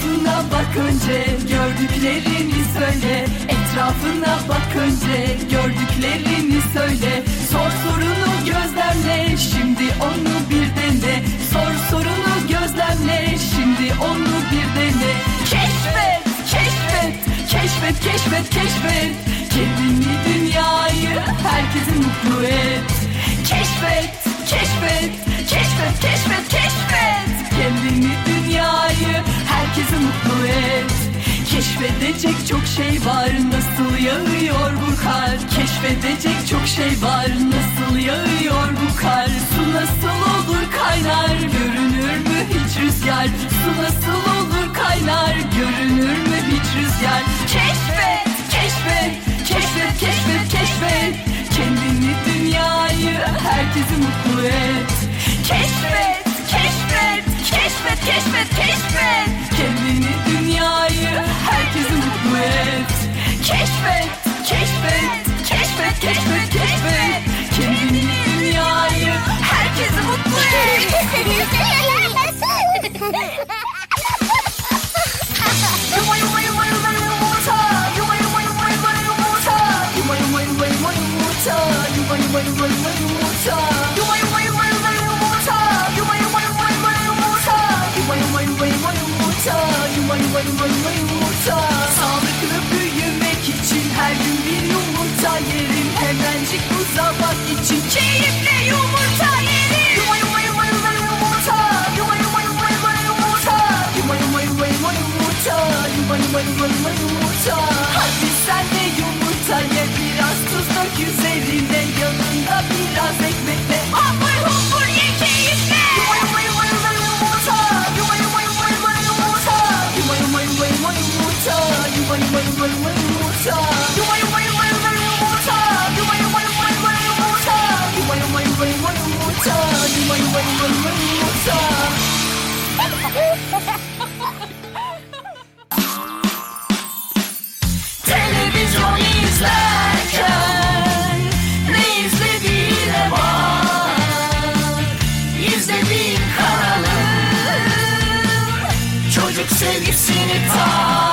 Etrafına bak önce gördüklerini söyle. Etrafına bak önce gördüklerini söyle. Sor sorunu gözlemle şimdi onu bir dene. Sor sorunu gözlemle şimdi onu bir dene. Keşfet, keşfet, keşfet, keşfet, keşfet. Kendini dünyayı herkesi mutlu et. Keşfet Keşfedecek çok şey var nasıl yağıyor bu kar? Keşfedecek çok şey var nasıl yağıyor bu kar? Su nasıl olur kaynar görünür mü hiç rüzgar? Su nasıl olur kaynar görünür mü hiç rüzgar? Keşfet keşfet keşfet keşfet keşfet. Kendini dünyayı herkesi mutlu et. Keşfet. keşfet Keşfet, keşfet, keşfet, keşfet, keşfet. Kendini dünyayı, herkesi mutlu et. wait, wait, wait. sevgisini tak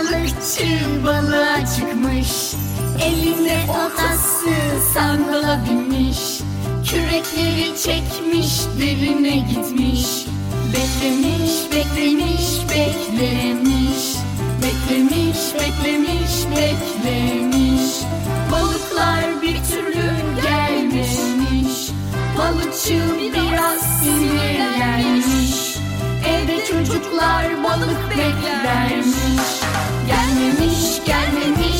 balıkçı balığa çıkmış. Elinde otası sandala binmiş. Kürekleri çekmiş derine gitmiş. Beklemiş beklemiş beklemiş. Beklemiş beklemiş beklemiş. Balıklar bir türlü gelmemiş. Balıkçı biraz sinirlenmiş çocuklar balık beklermiş. Gelmemiş, gelmemiş,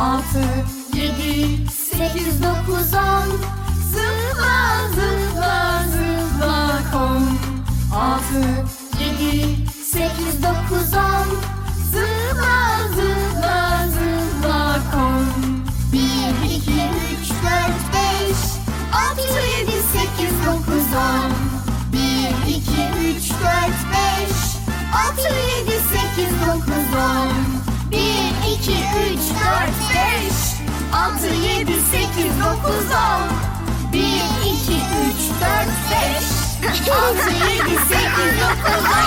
Altı, yedi, sekiz, dokuz, on. Zıpla, zıpla, zıpla kon Altı, yedi, sekiz, dokuz, on 6, 7, 8, 9, 10 1, 2, 3, 4, 5 6, 7, 8, 9, 10